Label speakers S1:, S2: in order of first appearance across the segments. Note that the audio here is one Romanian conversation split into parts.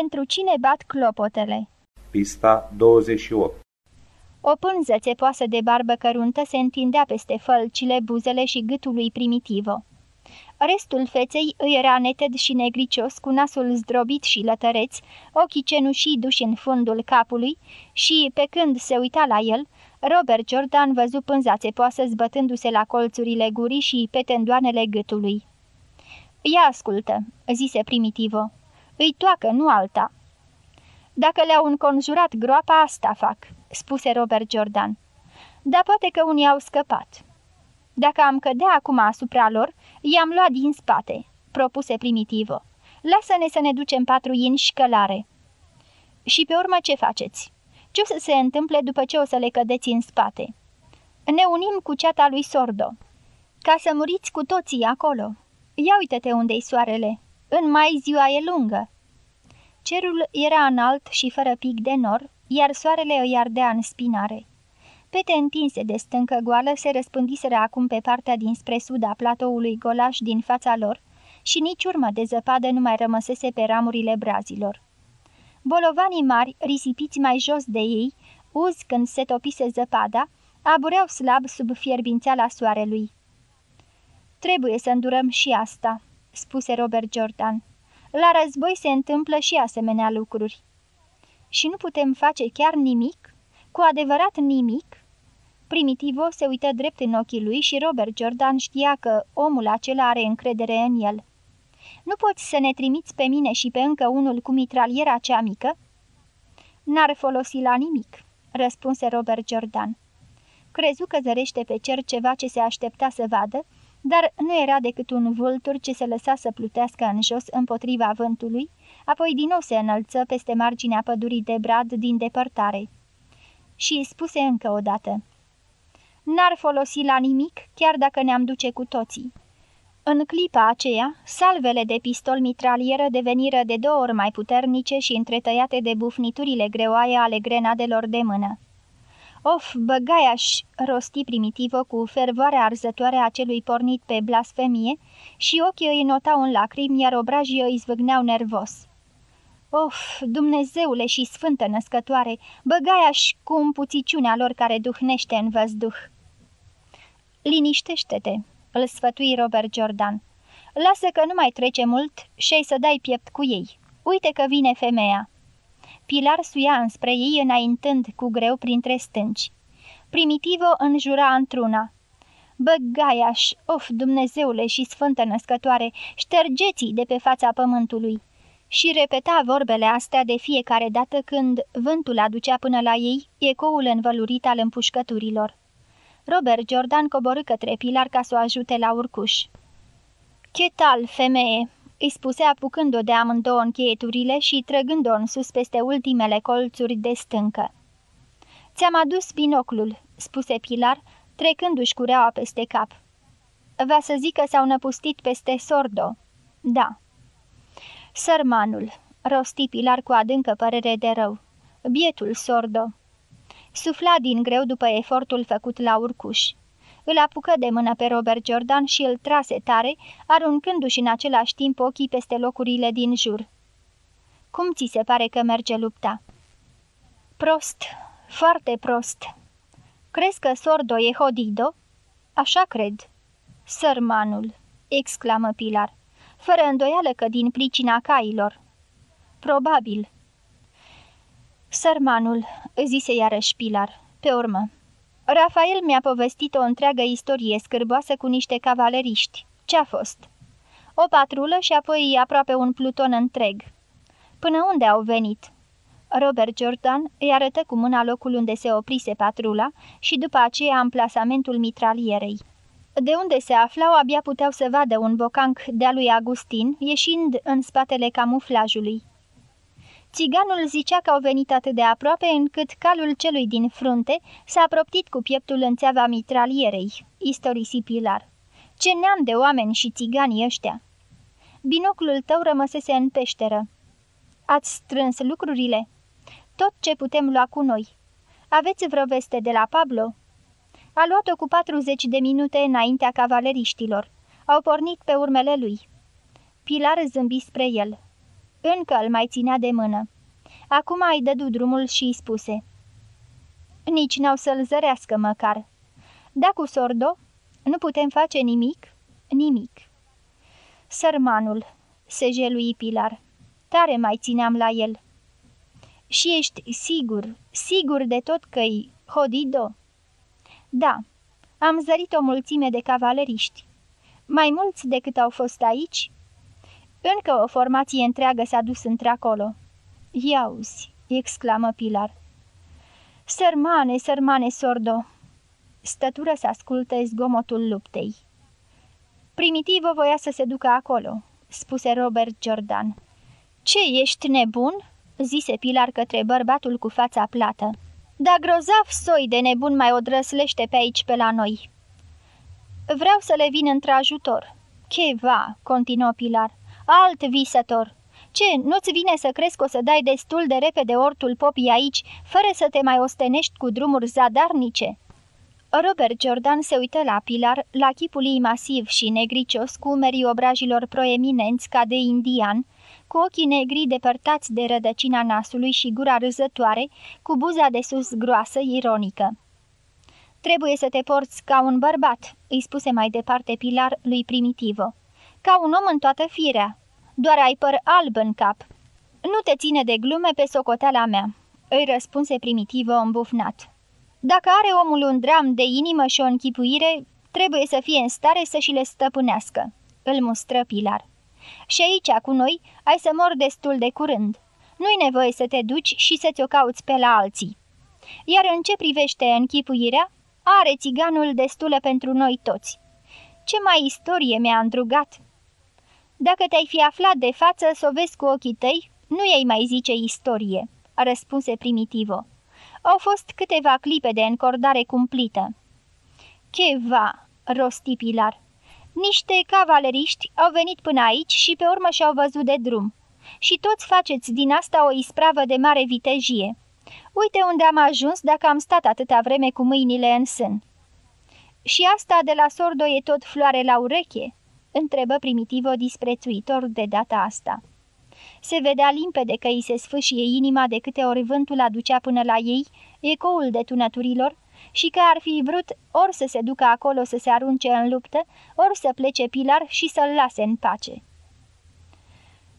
S1: Pentru cine bat clopotele?
S2: Pista 28
S1: O pânză țepoasă de barbă căruntă se întindea peste fălcile, buzele și gâtul lui Primitivo. Restul feței îi era neted și negricios, cu nasul zdrobit și lătăreț, ochii cenușii duși în fundul capului și, pe când se uita la el, Robert Jordan văzu pânza țepoasă zbătându-se la colțurile gurii și pe tendoanele gâtului. Ia ascultă," zise Primitivo. Îi toacă, nu alta." Dacă le-au înconjurat groapa, asta fac," spuse Robert Jordan. Dar poate că unii au scăpat." Dacă am cădea acum asupra lor, i-am luat din spate," propuse Primitivo. Lasă-ne să ne ducem patru și șcălare." Și pe urmă ce faceți? Ce o să se întâmple după ce o să le cădeți în spate?" Ne unim cu ceata lui Sordo." Ca să muriți cu toții acolo. Ia uite-te unde-i soarele. În mai ziua e lungă." Cerul era înalt și fără pic de nor, iar soarele îi ardea în spinare. Pete întinse de stâncă goală se răspândiseră acum pe partea dinspre sud a platoului golaș din fața lor și nici urmă de zăpadă nu mai rămăsese pe ramurile brazilor. Bolovanii mari, risipiți mai jos de ei, uz când se topise zăpada, abureau slab sub fierbințeala soarelui. Trebuie să îndurăm și asta," spuse Robert Jordan. La război se întâmplă și asemenea lucruri." Și nu putem face chiar nimic? Cu adevărat nimic?" Primitivo se uită drept în ochii lui și Robert Jordan știa că omul acela are încredere în el. Nu poți să ne trimiți pe mine și pe încă unul cu mitraliera cea mică?" N-ar folosi la nimic," răspunse Robert Jordan. Crezu că zărește pe cer ceva ce se aștepta să vadă, dar nu era decât un vultur ce se lăsa să plutească în jos împotriva vântului, apoi din nou se înălță peste marginea pădurii de brad din depărtare. Și spuse încă o dată, N-ar folosi la nimic, chiar dacă ne-am duce cu toții. În clipa aceea, salvele de pistol mitralieră deveniră de două ori mai puternice și întretăiate de bufniturile greoaie ale grenadelor de mână. Of, băgaiaș, rosti primitivă cu fervoarea arzătoare a celui pornit pe blasfemie și ochii îi notau în lacrimi, iar obrajii îi zvâgneau nervos. Of, Dumnezeule și Sfântă Născătoare, băgaiaș cu împuțiciunea lor care duhnește în văzduh. Liniștește-te, îl sfătui Robert Jordan. Lasă că nu mai trece mult și să dai piept cu ei. Uite că vine femeia. Pilar suia înspre ei înaintând cu greu printre stânci. Primitivo înjura într-una. Băgaiaș, of, Dumnezeule și Sfântă Născătoare, ștergeți de pe fața pământului! Și repeta vorbele astea de fiecare dată când vântul aducea până la ei ecoul învălurit al împușcăturilor. Robert Jordan coborâ către Pilar ca să o ajute la urcuș. Ce tal, femeie?" Îi spuse apucând-o de amândouă încheieturile și trăgând-o în sus peste ultimele colțuri de stâncă. Ți-am adus binoclul," spuse Pilar, trecându-și cureaua peste cap. Va să zic că s-au năpustit peste sordo." Da." Sărmanul," rosti Pilar cu adâncă părere de rău. Bietul sordo." Sufla din greu după efortul făcut la urcuș. Îl apucă de mână pe Robert Jordan și îl trase tare, aruncându-și în același timp ochii peste locurile din jur. Cum ți se pare că merge lupta?" Prost, foarte prost. Crezi că Sordo e hodido?" Așa cred." Sărmanul!" exclamă Pilar, fără îndoială că din pricina cailor." Probabil." Sărmanul," zise iarăși Pilar, pe urmă. Rafael mi-a povestit o întreagă istorie scârboasă cu niște cavaleriști. Ce-a fost? O patrulă și apoi aproape un pluton întreg. Până unde au venit? Robert Jordan îi arătă cu mâna locul unde se oprise patrula și după aceea amplasamentul mitralierei. De unde se aflau abia puteau să vadă un bocanc de-a lui Agustin, ieșind în spatele camuflajului. Țiganul zicea că au venit atât de aproape încât calul celui din frunte s-a proptit cu pieptul în țeava mitralierei, istorisi Pilar. Ce neam de oameni și țiganii ăștia! Binoclul tău rămăsese în peșteră. Ați strâns lucrurile? Tot ce putem lua cu noi. Aveți vreo veste de la Pablo?" A luat-o cu 40 de minute înaintea cavaleriștilor. Au pornit pe urmele lui. Pilar zâmbi spre el. Încă îl mai ținea de mână. Acum îi dădu drumul și îi spuse. Nici n-au să-l zărească măcar. Da cu sordo, nu putem face nimic? Nimic. Sărmanul, se jelui Pilar. Tare mai țineam la el. Și ești sigur, sigur de tot că-i Hodido? Da, am zărit o mulțime de cavaleriști. Mai mulți decât au fost aici? Încă o formație întreagă s-a dus într-acolo. Iauzi, exclamă Pilar. Sărmane, sărmane, sordo! Stătură să asculte zgomotul luptei. Primitivo voia să se ducă acolo, spuse Robert Jordan. Ce, ești nebun?" zise Pilar către bărbatul cu fața plată. Da grozav soi de nebun mai odrăslește pe aici pe la noi." Vreau să le vin într-ajutor." Cheva," continuă Pilar, alt visător. Ce, nu-ți vine să crezi că o să dai destul de repede ortul popii aici, fără să te mai ostenești cu drumuri zadarnice?" Robert Jordan se uită la Pilar, la chipul ei masiv și negricios, cu umerii obrajilor proeminenți ca de indian, cu ochii negri depărtați de rădăcina nasului și gura râzătoare, cu buza de sus groasă, ironică. Trebuie să te porți ca un bărbat," îi spuse mai departe Pilar lui Primitivo. Ca un om în toată firea. Doar ai păr alb în cap." Nu te ține de glume pe socoteala mea," îi răspunse Primitivo îmbufnat. Dacă are omul un dram de inimă și o închipuire, trebuie să fie în stare să și le stăpânească," îl mustră Pilar. Și aici, cu noi, ai să mor destul de curând. Nu-i nevoie să te duci și să ți-o cauți pe la alții. Iar în ce privește închipuirea, are țiganul destulă pentru noi toți. Ce mai istorie mi-a îndrugat? Dacă te-ai fi aflat de față să o vezi cu ochii tăi, nu ei mai zice istorie, răspunse Primitivo. Au fost câteva clipe de încordare cumplită. Cheva, rosti Pilar. Niște cavaleriști au venit până aici și pe urmă și-au văzut de drum. Și toți faceți din asta o ispravă de mare vitejie. Uite unde am ajuns dacă am stat atâta vreme cu mâinile în sân. Și asta de la sordo e tot floare la ureche?" Întrebă primitiv o disprețuitor de data asta. Se vedea limpede că îi se sfâșie inima de câte ori vântul aducea până la ei ecoul detunăturilor și că ar fi vrut ori să se ducă acolo să se arunce în luptă, ori să plece Pilar și să-l lase în pace.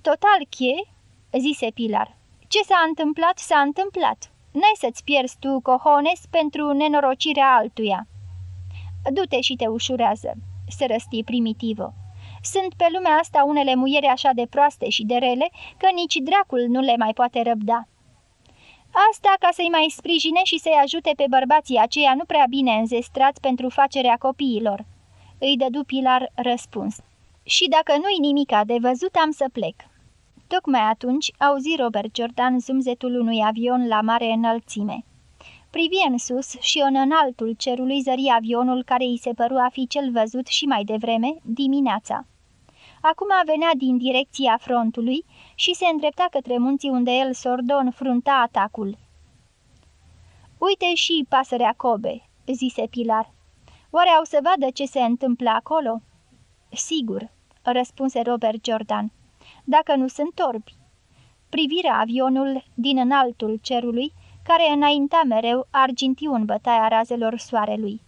S1: Total, che, zise Pilar, ce s-a întâmplat, s-a întâmplat. N-ai să-ți pierzi tu cohones pentru nenorocirea altuia. Du-te și te ușurează, se răsti primitivă. Sunt pe lumea asta unele muiere așa de proaste și de rele, că nici dracul nu le mai poate răbda. Asta ca să-i mai sprijine și să-i ajute pe bărbații aceia nu prea bine înzestrați pentru facerea copiilor. Îi dădu Pilar răspuns. Și dacă nu-i nimica de văzut, am să plec. Tocmai atunci auzi Robert Jordan zumzetul unui avion la mare înălțime. Privi în sus și în înaltul cerului zări avionul care îi se păru a fi cel văzut și mai devreme, dimineața. Acum venea din direcția frontului și se îndrepta către munții unde el sordo înfrunta atacul. Uite și pasărea Kobe," zise Pilar. Oare au să vadă ce se întâmplă acolo?" Sigur," răspunse Robert Jordan, dacă nu sunt orbi." Privirea avionul din înaltul cerului, care înainta mereu argintiu în bătaia razelor soarelui.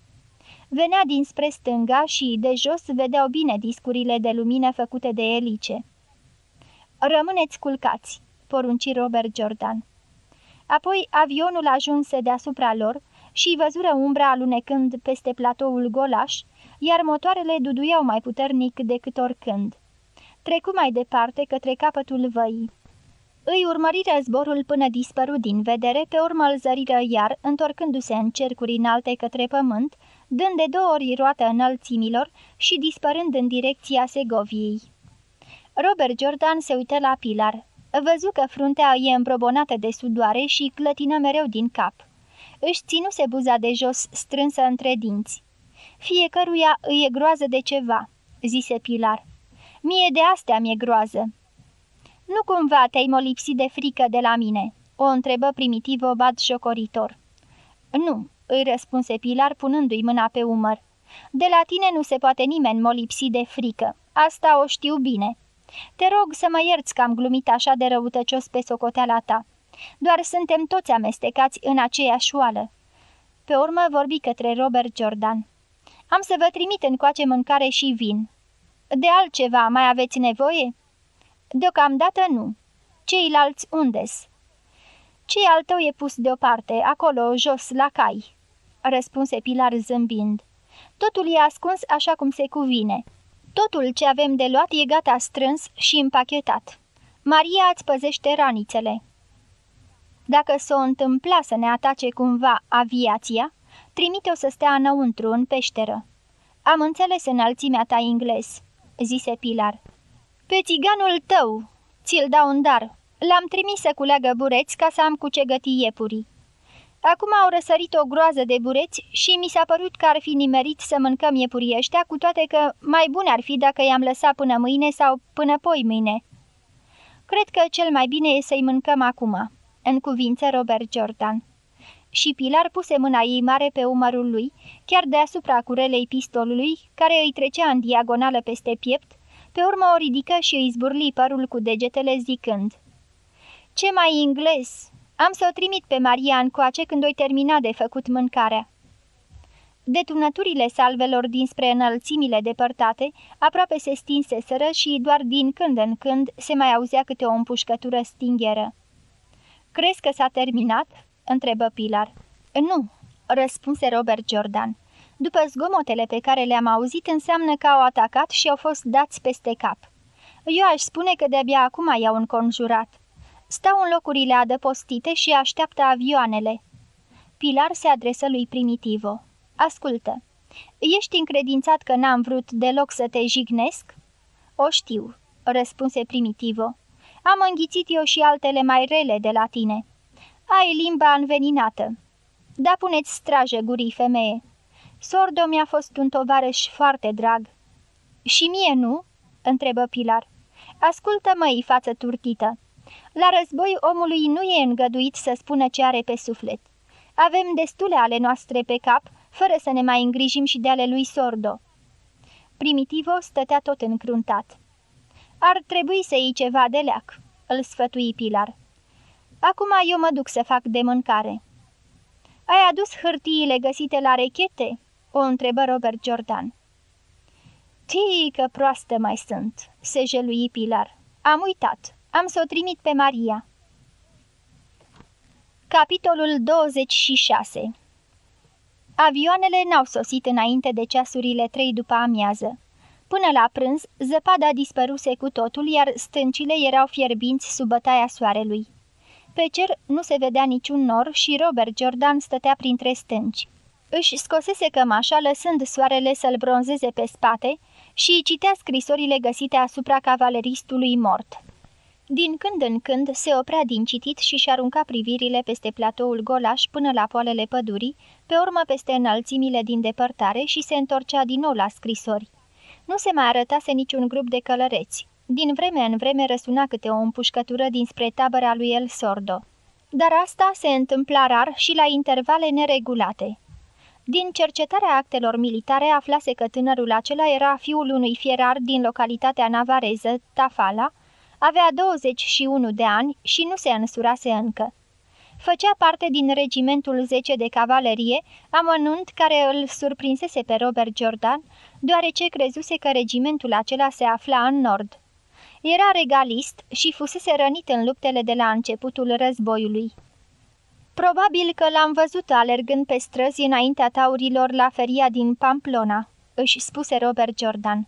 S1: Venea dinspre stânga și de jos vedeau bine discurile de lumină făcute de elice. Rămâneți culcați," porunci Robert Jordan. Apoi avionul ajunse deasupra lor și văzură umbra alunecând peste platoul golaș, iar motoarele duduiau mai puternic decât oricând. Trecu mai departe către capătul văii. Îi urmăriră zborul până dispărut din vedere, pe urmă îl zăriră iar, întorcându-se în cercuri înalte către pământ, dând de două ori roată înălțimilor și dispărând în direcția Segoviei. Robert Jordan se uită la Pilar. Văzu că fruntea e îmbrobonată de sudoare și clătină mereu din cap. Își ținuse buza de jos strânsă între dinți. Fiecăruia îi e groază de ceva," zise Pilar. Mie de astea mi-e groază." Nu cumva te-ai molipsit de frică de la mine?" o întrebă primitiv obad șocoritor. Nu," îi răspunse Pilar punându-i mâna pe umăr. De la tine nu se poate nimeni molipsi de frică. Asta o știu bine. Te rog să mă ierți că am glumit așa de răutăcios pe socoteala ta. Doar suntem toți amestecați în aceeași oală. Pe urmă vorbi către Robert Jordan. Am să vă trimit încoace mâncare și vin. De altceva mai aveți nevoie?" Deocamdată nu. Ceilalți undes?" Cei al tău e pus deoparte, acolo, jos, la cai," răspunse Pilar zâmbind. Totul e ascuns așa cum se cuvine. Totul ce avem de luat e gata strâns și împachetat. Maria îți păzește ranițele." Dacă s-o întâmpla să ne atace cumva aviația, trimite-o să stea înăuntru, în peșteră." Am înțeles înălțimea ta englez," zise Pilar. Pe țiganul tău, ți-l dau un dar. L-am trimis să culeagă bureți ca să am cu ce găti iepurii. Acum au răsărit o groază de bureți și mi s-a părut că ar fi nimerit să mâncăm iepurii ăștia, cu toate că mai bun ar fi dacă i-am lăsat până mâine sau până poi mâine. Cred că cel mai bine e să-i mâncăm acum, în cuvință Robert Jordan. Și Pilar puse mâna ei mare pe umărul lui, chiar deasupra curelei pistolului, care îi trecea în diagonală peste piept, pe urmă o ridică și îi zburli părul cu degetele zicând Ce mai englez? Am să o trimit pe Maria încoace când o termina de făcut mâncarea." Detunăturile salvelor dinspre înălțimile depărtate aproape se stinseseră și doar din când în când se mai auzea câte o împușcătură stingheră. Crezi că s-a terminat?" întrebă Pilar. Nu," răspunse Robert Jordan. După zgomotele pe care le-am auzit, înseamnă că au atacat și au fost dați peste cap. Eu aș spune că de-abia acum i-au înconjurat. Stau în locurile adăpostite și așteaptă avioanele. Pilar se adresă lui Primitivo. Ascultă, ești încredințat că n-am vrut deloc să te jignesc?" O știu," răspunse Primitivo. Am înghițit eu și altele mai rele de la tine. Ai limba înveninată. Da puneți strajă gurii femeie. Sordo mi-a fost un tovarăș foarte drag." Și mie nu?" întrebă Pilar. Ascultă măi, față turtită. La război omului nu e îngăduit să spună ce are pe suflet. Avem destule ale noastre pe cap, fără să ne mai îngrijim și de ale lui Sordo." Primitivo stătea tot încruntat. Ar trebui să iei ceva de leac," îl sfătui Pilar. Acum eu mă duc să fac de mâncare." Ai adus hârtiile găsite la rechete?" o întrebă Robert Jordan. Tii că proastă mai sunt," se jelui Pilar. Am uitat. Am să o trimit pe Maria." Capitolul 26 Avioanele n-au sosit înainte de ceasurile trei după amiază. Până la prânz, zăpada dispăruse cu totul, iar stâncile erau fierbinți sub bătaia soarelui. Pe cer nu se vedea niciun nor și Robert Jordan stătea printre stânci. Își scosese cămașa, lăsând soarele să-l bronzeze pe spate și citea scrisorile găsite asupra cavaleristului mort. Din când în când se oprea din citit și-și arunca privirile peste platoul golaș până la poalele pădurii, pe urmă peste înălțimile din depărtare și se întorcea din nou la scrisori. Nu se mai arătase niciun grup de călăreți. Din vreme în vreme răsuna câte o împușcătură dinspre tabăra lui El Sordo. Dar asta se întâmpla rar și la intervale neregulate. Din cercetarea actelor militare aflase că tânărul acela era fiul unui fierar din localitatea navareză, Tafala, avea 21 de ani și nu se însurase încă. Făcea parte din regimentul 10 de cavalerie, amănunt care îl surprinsese pe Robert Jordan, deoarece crezuse că regimentul acela se afla în nord. Era regalist și fusese rănit în luptele de la începutul războiului. Probabil că l-am văzut alergând pe străzi înaintea taurilor la feria din Pamplona, își spuse Robert Jordan.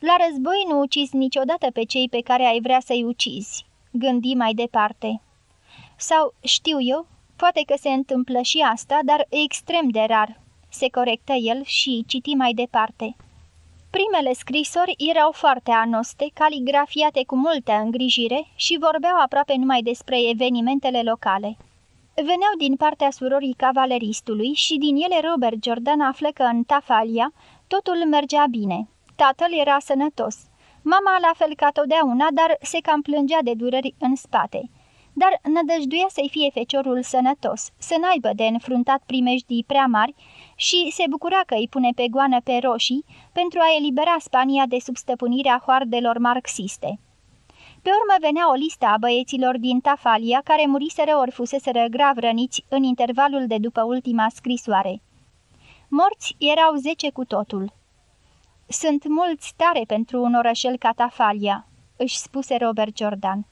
S1: La război nu ucizi niciodată pe cei pe care ai vrea să-i ucizi, gândi mai departe. Sau, știu eu, poate că se întâmplă și asta, dar extrem de rar, se corectă el și citi mai departe. Primele scrisori erau foarte anoste, caligrafiate cu multă îngrijire și vorbeau aproape numai despre evenimentele locale. Veneau din partea surorii cavaleristului și din ele Robert Jordan află că în Tafalia totul mergea bine. Tatăl era sănătos. Mama la fel ca totdeauna, dar se cam plângea de dureri în spate. dar nădăjduia să-i fie feciorul sănătos, să n-aibă de înfruntat primejdii prea mari și se bucura că îi pune pe goană pe roșii pentru a elibera Spania de sub stăpânirea hoardelor marxiste. Pe urmă venea o listă a băieților din Tafalia care muriseră ori fuseseră grav răniți în intervalul de după ultima scrisoare. Morți erau zece cu totul. Sunt mulți tare pentru un orășel ca Tafalia," își spuse Robert Jordan.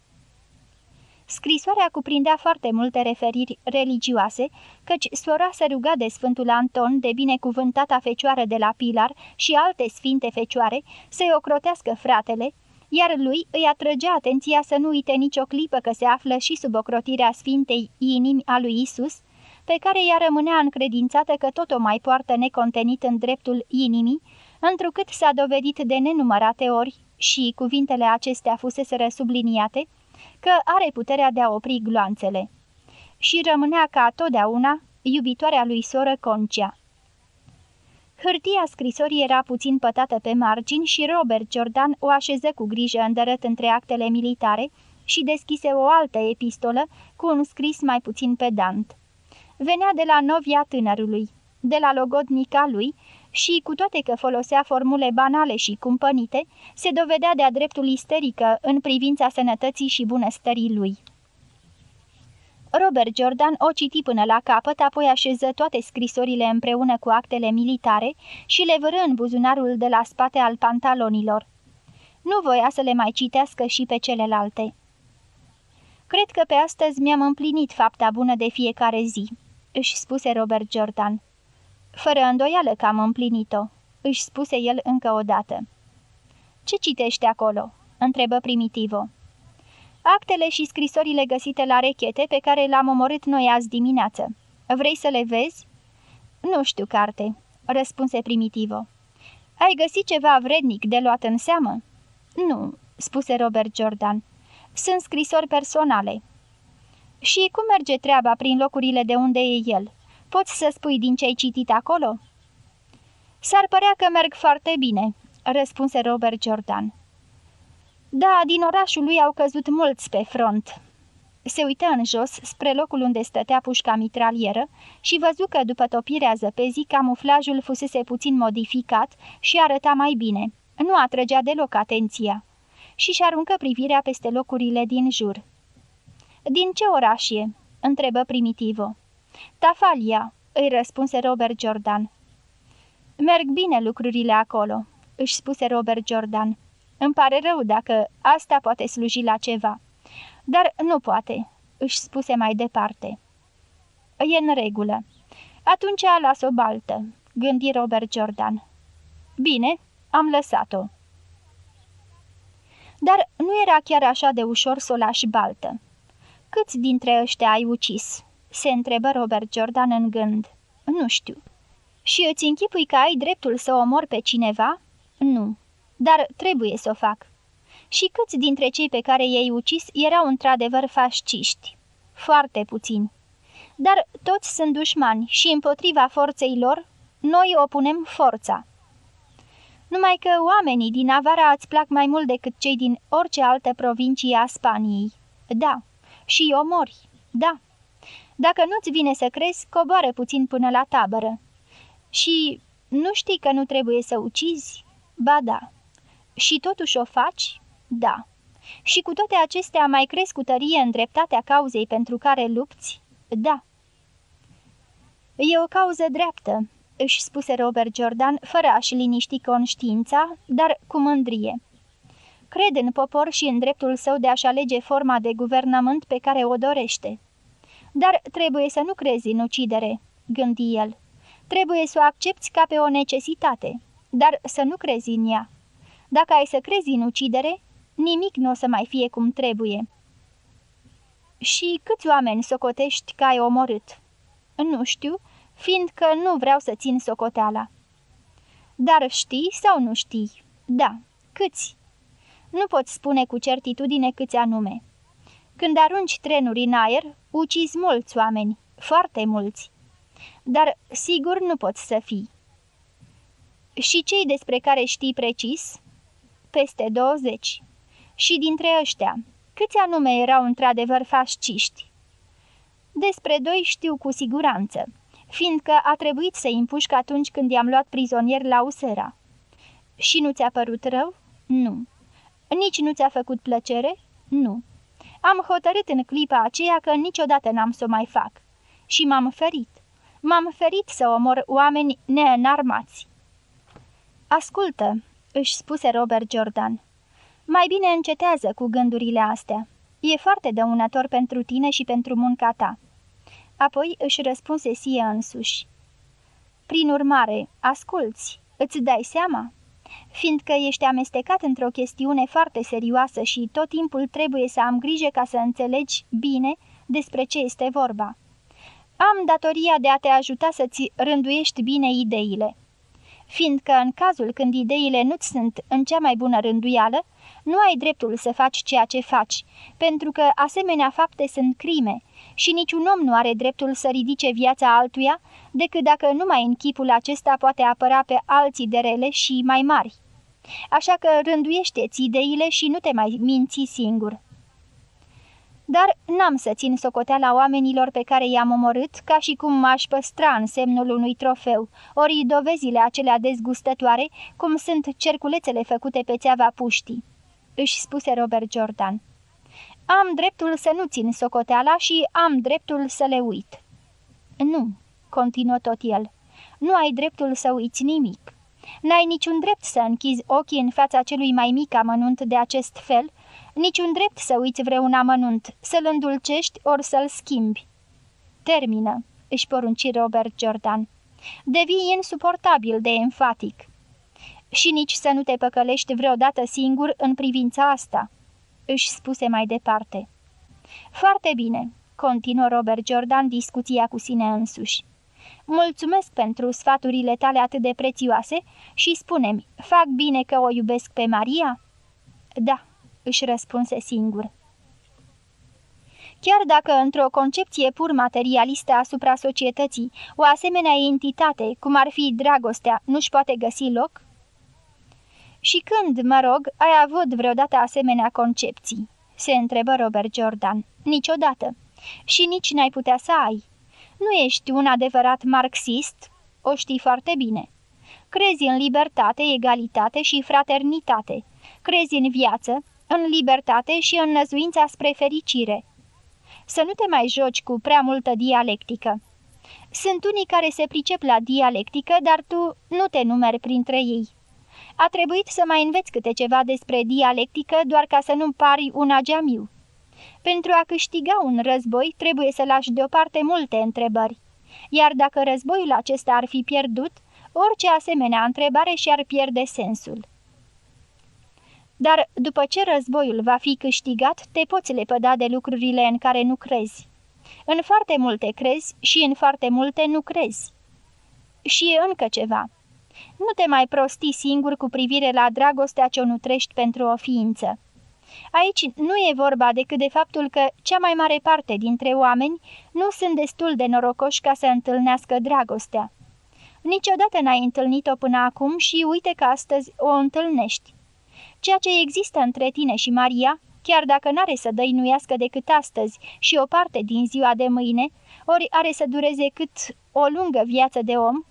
S1: Scrisoarea cuprindea foarte multe referiri religioase, căci sora se ruga de Sfântul Anton, de binecuvântata fecioară de la Pilar și alte sfinte fecioare, să-i ocrotească fratele, iar lui îi atrăgea atenția să nu uite nicio clipă că se află și sub ocrotirea Sfintei Inimi a lui Isus, pe care ea rămânea încredințată că tot o mai poartă necontenit în dreptul inimii, întrucât s-a dovedit de nenumărate ori, și cuvintele acestea fuseseră subliniate, că are puterea de a opri gloanțele. Și rămânea ca totdeauna iubitoarea lui soră Concia. Hârtia scrisorii era puțin pătată pe margini și Robert Jordan o așeză cu grijă îndărât între actele militare și deschise o altă epistolă cu un scris mai puțin pedant. Venea de la novia tânărului, de la logodnica lui și, cu toate că folosea formule banale și cumpănite, se dovedea de-a dreptul isterică în privința sănătății și bunăstării lui. Robert Jordan o citi până la capăt, apoi așeză toate scrisorile împreună cu actele militare și le vără în buzunarul de la spate al pantalonilor. Nu voia să le mai citească și pe celelalte. Cred că pe astăzi mi-am împlinit fapta bună de fiecare zi," își spuse Robert Jordan. Fără îndoială că am împlinit-o," își spuse el încă o dată. Ce citești acolo?" întrebă Primitivo. Actele și scrisorile găsite la rechete pe care le-am omorât noi azi dimineață. Vrei să le vezi?" Nu știu carte," răspunse Primitivo. Ai găsit ceva vrednic de luat în seamă?" Nu," spuse Robert Jordan. Sunt scrisori personale." Și cum merge treaba prin locurile de unde e el?" Poți să spui din ce ai citit acolo?" S-ar părea că merg foarte bine," răspunse Robert Jordan. Da, din orașul lui au căzut mulți pe front." Se uită în jos spre locul unde stătea pușca mitralieră și văzu că după topirea zăpezii camuflajul fusese puțin modificat și arăta mai bine. Nu atrăgea deloc atenția. Și-și aruncă privirea peste locurile din jur. Din ce oraș e?" întrebă Primitivo. Tafalia, îi răspunse Robert Jordan. Merg bine lucrurile acolo, își spuse Robert Jordan. Îmi pare rău dacă asta poate sluji la ceva. Dar nu poate, își spuse mai departe. E în regulă. Atunci las o baltă, gândi Robert Jordan. Bine, am lăsat-o. Dar nu era chiar așa de ușor să o lași baltă. Câți dintre ăștia ai ucis? Se întrebă Robert Jordan în gând. Nu știu. Și îți închipui că ai dreptul să omor pe cineva? Nu. Dar trebuie să o fac. Și câți dintre cei pe care i-ai ucis erau într-adevăr fasciști? Foarte puțini. Dar toți sunt dușmani și împotriva forței lor, noi opunem forța. Numai că oamenii din Avara îți plac mai mult decât cei din orice altă provincie a Spaniei. Da. Și omori. Da. Dacă nu-ți vine să crezi, coboară puțin până la tabără. Și nu știi că nu trebuie să ucizi? Ba da. Și totuși o faci? Da. Și cu toate acestea mai crezi cu tărie în dreptatea cauzei pentru care lupți? Da. E o cauză dreaptă, își spuse Robert Jordan, fără a-și liniști conștiința, dar cu mândrie. Cred în popor și în dreptul său de a-și alege forma de guvernământ pe care o dorește. Dar trebuie să nu crezi în ucidere, gândi el. Trebuie să o accepti ca pe o necesitate, dar să nu crezi în ea. Dacă ai să crezi în ucidere, nimic nu o să mai fie cum trebuie. Și câți oameni socotești că ai omorât? Nu știu, fiindcă nu vreau să țin socoteala. Dar știi sau nu știi? Da. Câți? Nu pot spune cu certitudine câți anume. Când arunci trenuri în aer, ucizi mulți oameni, foarte mulți. Dar sigur nu poți să fii. Și cei despre care știi precis? Peste 20. Și dintre ăștia, Câți anume erau într-adevăr fasciști? Despre doi știu cu siguranță, fiindcă a trebuit să-i împușc atunci când i-am luat prizonier la Usera. Și nu ți-a părut rău? Nu. Nici nu ți-a făcut plăcere? Nu. Am hotărât în clipa aceea că niciodată n-am să o mai fac. Și m-am ferit. M-am ferit să omor oameni neînarmați. Ascultă, își spuse Robert Jordan. Mai bine încetează cu gândurile astea. E foarte dăunător pentru tine și pentru munca ta. Apoi își răspunse sie însuși. Prin urmare, asculți, îți dai seama? Fiindcă ești amestecat într-o chestiune foarte serioasă și tot timpul trebuie să am grijă ca să înțelegi bine despre ce este vorba. Am datoria de a te ajuta să-ți rânduiești bine ideile. Fiindcă în cazul când ideile nu-ți sunt în cea mai bună rânduială, nu ai dreptul să faci ceea ce faci, pentru că asemenea fapte sunt crime și niciun om nu are dreptul să ridice viața altuia decât dacă numai în chipul acesta poate apăra pe alții de rele și mai mari. Așa că rânduiește-ți ideile și nu te mai minți singur. Dar n-am să țin socoteala oamenilor pe care i-am omorât ca și cum m-aș păstra în semnul unui trofeu, ori dovezile acelea dezgustătoare, cum sunt cerculețele făcute pe țeava puștii își spuse Robert Jordan. Am dreptul să nu țin socoteala și am dreptul să le uit." Nu," continuă tot el, nu ai dreptul să uiți nimic. N-ai niciun drept să închizi ochii în fața celui mai mic amănunt de acest fel, niciun drept să uiți vreun amănunt, să-l îndulcești ori să-l schimbi." Termină," își porunci Robert Jordan. Devii insuportabil de enfatic și nici să nu te păcălești vreodată singur în privința asta," își spuse mai departe. Foarte bine," continuă Robert Jordan discuția cu sine însuși. Mulțumesc pentru sfaturile tale atât de prețioase și spune-mi, fac bine că o iubesc pe Maria?" Da," își răspunse singur. Chiar dacă într-o concepție pur materialistă asupra societății, o asemenea entitate, cum ar fi dragostea, nu-și poate găsi loc, și când, mă rog, ai avut vreodată asemenea concepții?" se întrebă Robert Jordan. Niciodată. Și nici n-ai putea să ai. Nu ești un adevărat marxist? O știi foarte bine. Crezi în libertate, egalitate și fraternitate. Crezi în viață, în libertate și în năzuința spre fericire. Să nu te mai joci cu prea multă dialectică. Sunt unii care se pricep la dialectică, dar tu nu te numeri printre ei. A trebuit să mai înveți câte ceva despre dialectică doar ca să nu pari un ageamiu. Pentru a câștiga un război trebuie să lași deoparte multe întrebări. Iar dacă războiul acesta ar fi pierdut, orice asemenea întrebare și-ar pierde sensul. Dar după ce războiul va fi câștigat, te poți lepăda de lucrurile în care nu crezi. În foarte multe crezi și în foarte multe nu crezi. Și încă ceva. Nu te mai prosti singur cu privire la dragostea ce o nutrești pentru o ființă. Aici nu e vorba decât de faptul că cea mai mare parte dintre oameni nu sunt destul de norocoși ca să întâlnească dragostea. Niciodată n-ai întâlnit-o până acum și uite că astăzi o întâlnești. Ceea ce există între tine și Maria, chiar dacă n-are să dăinuiască decât astăzi și o parte din ziua de mâine, ori are să dureze cât o lungă viață de om,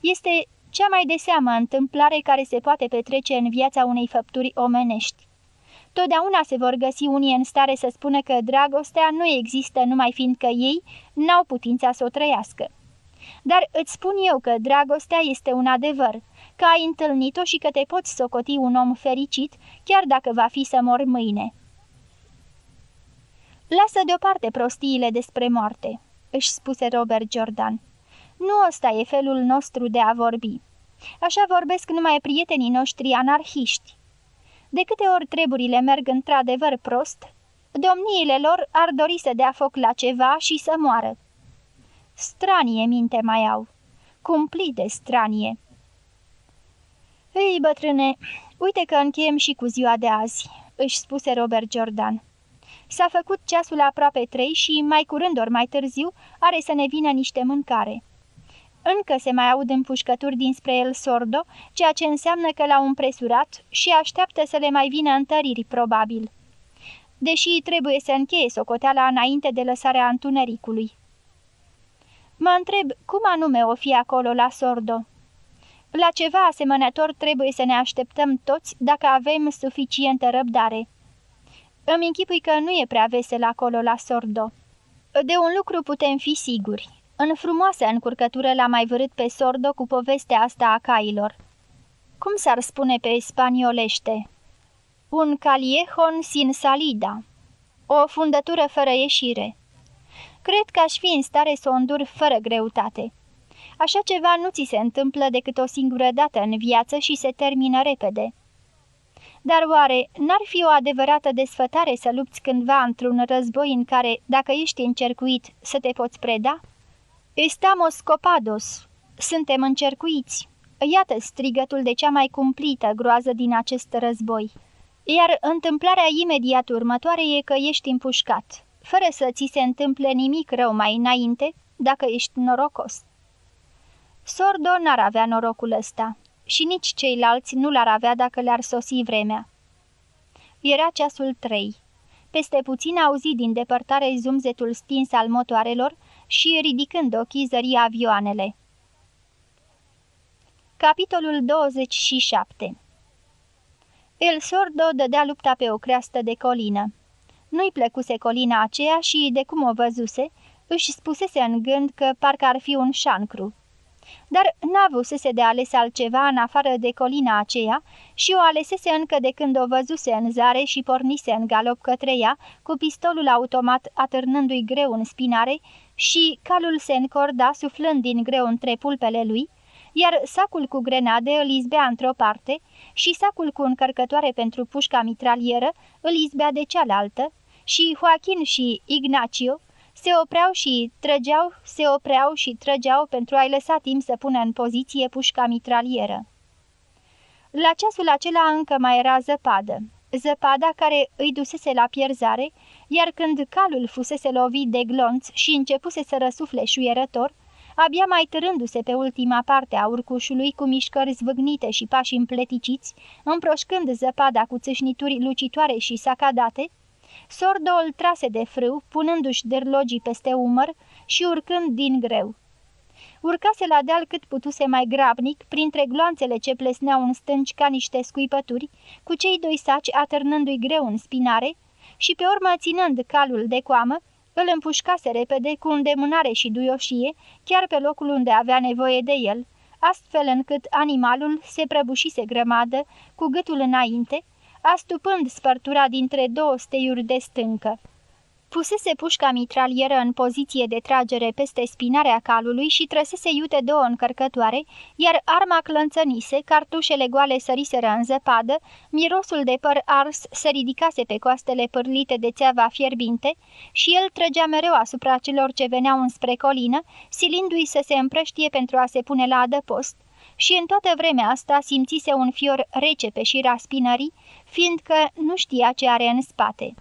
S1: este cea mai de seamă întâmplare care se poate petrece în viața unei făpturi omenești. Totdeauna se vor găsi unii în stare să spună că dragostea nu există numai fiindcă ei n-au putința să o trăiască. Dar îți spun eu că dragostea este un adevăr, că ai întâlnit-o și că te poți socoti un om fericit, chiar dacă va fi să mor mâine. Lasă deoparte prostiile despre moarte, își spuse Robert Jordan. Nu ăsta e felul nostru de a vorbi. Așa vorbesc numai prietenii noștri anarhiști. De câte ori treburile merg într-adevăr prost, domniile lor ar dori să dea foc la ceva și să moară. Stranie minte mai au. Cumplit de stranie. Ei, bătrâne, uite că încheiem și cu ziua de azi, își spuse Robert Jordan. S-a făcut ceasul aproape trei și mai curând ori mai târziu are să ne vină niște mâncare. Încă se mai aud împușcături dinspre el sordo, ceea ce înseamnă că l-au împresurat și așteaptă să le mai vină întăriri, probabil. deși trebuie să încheie socoteala înainte de lăsarea întunericului. Mă întreb cum anume o fi acolo la Sordo. La ceva asemănător trebuie să ne așteptăm toți dacă avem suficientă răbdare. Îmi închipui că nu e prea vesel acolo la Sordo. De un lucru putem fi siguri. În frumoasă încurcătură l-a mai vărât pe Sordo cu povestea asta a cailor. Cum s-ar spune pe spaniolește? Un caliejon sin salida. O fundătură fără ieșire. Cred că aș fi în stare să o îndur fără greutate. Așa ceva nu ți se întâmplă decât o singură dată în viață și se termină repede. Dar oare n-ar fi o adevărată desfătare să lupți cândva într-un război în care, dacă ești încercuit, să te poți preda? Estamos copados. Suntem încercuiți. Iată strigătul de cea mai cumplită groază din acest război. Iar întâmplarea imediat următoare e că ești împușcat, fără să ți se întâmple nimic rău mai înainte, dacă ești norocos. Sordo n-ar avea norocul ăsta și nici ceilalți nu l-ar avea dacă le-ar sosi vremea. Era ceasul trei. Peste puțin auzi din depărtare zumzetul stins al motoarelor și, ridicând ochii, zări avioanele. Capitolul 27 El Sordo dădea lupta pe o creastă de colină. Nu-i plăcuse colina aceea și, de cum o văzuse, își spusese în gând că parcă ar fi un șancru dar n-avusese de ales altceva în afară de colina aceea și o alesese încă de când o văzuse în zare și pornise în galop către ea, cu pistolul automat atârnându-i greu în spinare și calul se încorda suflând din greu între pulpele lui, iar sacul cu grenade îl izbea într-o parte și sacul cu încărcătoare pentru pușca mitralieră îl izbea de cealaltă și Joaquin și Ignacio se opreau și trăgeau, se opreau și trăgeau pentru a-i lăsa timp să pună în poziție pușca mitralieră. La ceasul acela încă mai era zăpadă, zăpada care îi dusese la pierzare, iar când calul fusese lovit de glonț și începuse să răsufle șuierător, abia mai târându-se pe ultima parte a urcușului cu mișcări zvâgnite și pași împleticiți, împroșcând zăpada cu țâșnituri lucitoare și sacadate, Sordo îl trase de frâu, punându-și derlogii peste umăr și urcând din greu. Urcase la deal cât putuse mai grabnic, printre gloanțele ce plesneau în stânci ca niște scuipături, cu cei doi saci atârnându-i greu în spinare și pe urmă ținând calul de coamă, îl împușcase repede cu îndemânare și duioșie, chiar pe locul unde avea nevoie de el, astfel încât animalul se prăbușise grămadă, cu gâtul înainte, astupând spărtura dintre două steiuri de stâncă. Pusese pușca mitralieră în poziție de tragere peste spinarea calului și trăsese iute două încărcătoare, iar arma clănțănise, cartușele goale săriseră în zăpadă, mirosul de păr ars se ridicase pe coastele pârlite de țeava fierbinte și el trăgea mereu asupra celor ce veneau înspre colină, silindu-i să se împrăștie pentru a se pune la adăpost, și în toată vremea asta simțise un fior rece pe șira spinării, fiindcă nu știa ce are în spate.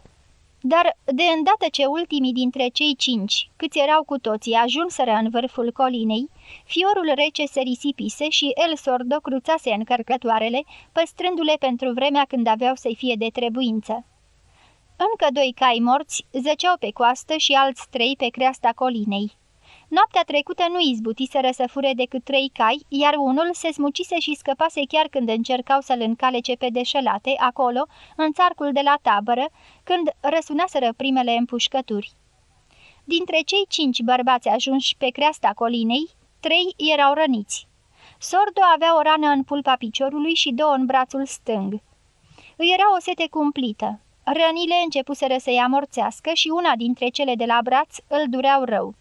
S1: Dar, de îndată ce ultimii dintre cei cinci, câți erau cu toții, ajunseră în vârful colinei, fiorul rece se risipise și el sordo cruțase încărcătoarele, păstrându-le pentru vremea când aveau să-i fie de trebuință. Încă doi cai morți zăceau pe coastă și alți trei pe creasta colinei. Noaptea trecută nu izbutiseră să fure decât trei cai, iar unul se smucise și scăpase chiar când încercau să-l încalece pe deșelate, acolo, în țarcul de la tabără, când răsunaseră primele împușcături. Dintre cei cinci bărbați ajunși pe creasta colinei, trei erau răniți. Sordo avea o rană în pulpa piciorului și două în brațul stâng. Îi era o sete cumplită. Rănile începuseră să-i amorțească și una dintre cele de la braț îl dureau rău.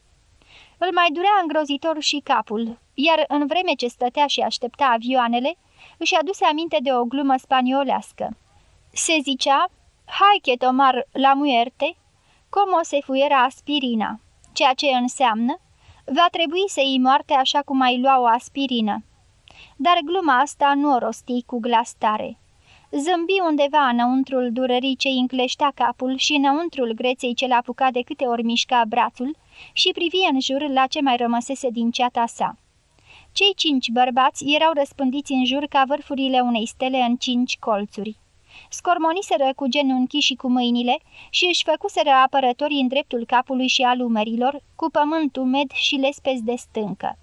S1: Îl mai durea îngrozitor și capul, iar în vreme ce stătea și aștepta avioanele, își aduse aminte de o glumă spaniolească. Se zicea, hai che tomar la muerte, como se fuera aspirina, ceea ce înseamnă, va trebui să iei moarte așa cum ai lua o aspirină. Dar gluma asta nu o rosti cu glas tare. Zâmbi undeva înăuntrul durerii ce încleștea capul și înăuntrul greței ce l-a apucat de câte ori mișca brațul, și privi în jur la ce mai rămăsese din ceata sa. Cei cinci bărbați erau răspândiți în jur ca vârfurile unei stele în cinci colțuri. scormoniseră cu genunchii și cu mâinile și își făcuseră apărătorii în dreptul capului și al umerilor, cu pământ umed și lespezi de stâncă.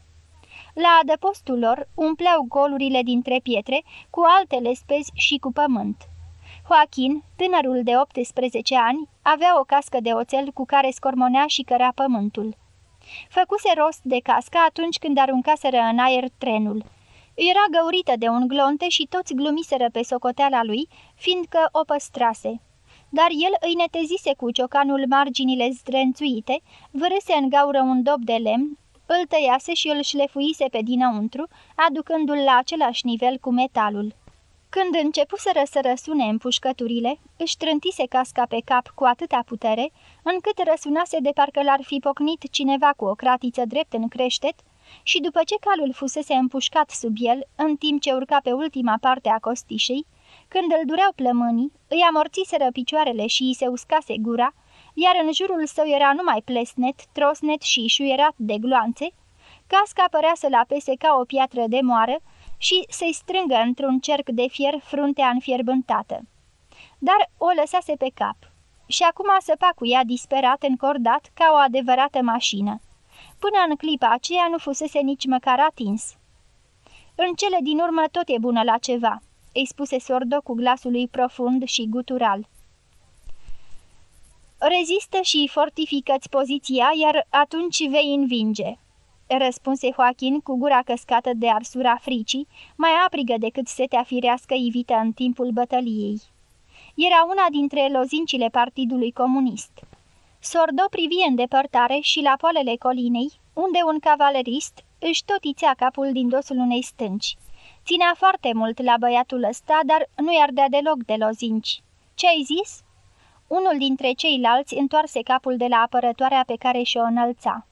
S1: La adăpostul lor umpleau golurile dintre pietre cu alte lespezi și cu pământ. Joaquin, tânărul de 18 ani, avea o cască de oțel cu care scormonea și cărea pământul. Făcuse rost de cască atunci când aruncaseră în aer trenul. Era găurită de un glonte și toți glumiseră pe socoteala lui, fiindcă o păstrase. Dar el îi netezise cu ciocanul marginile zdrențuite, vârâse în gaură un dop de lemn, îl tăiase și îl șlefuise pe dinăuntru, aducându-l la același nivel cu metalul. Când începuseră să răsune împușcăturile, își trântise casca pe cap cu atâta putere, încât răsunase de parcă l-ar fi pocnit cineva cu o cratiță drept în creștet, și după ce calul fusese împușcat sub el, în timp ce urca pe ultima parte a costișei, când îl dureau plămânii, îi amorțiseră picioarele și îi se uscase gura, iar în jurul său era numai plesnet, trosnet și șuierat de gloanțe, casca părea să-l apese ca o piatră de moară și să-i strângă într-un cerc de fier fruntea înfierbântată. Dar o lăsase pe cap și acum săpa cu ea disperat încordat ca o adevărată mașină. Până în clipa aceea nu fusese nici măcar atins. În cele din urmă tot e bună la ceva," îi spuse Sordo cu glasul lui profund și gutural. Rezistă și fortifică-ți poziția, iar atunci vei învinge." Răspunse Joachim cu gura căscată de arsura fricii, mai aprigă decât setea firească ivită în timpul bătăliei. Era una dintre lozincile Partidului Comunist. Sordo privi în depărtare și la poalele colinei, unde un cavalerist își totițea capul din dosul unei stânci. Ținea foarte mult la băiatul ăsta, dar nu i-ar dea deloc de lozinci. Ce ai zis?" Unul dintre ceilalți întoarse capul de la apărătoarea pe care și-o înălța.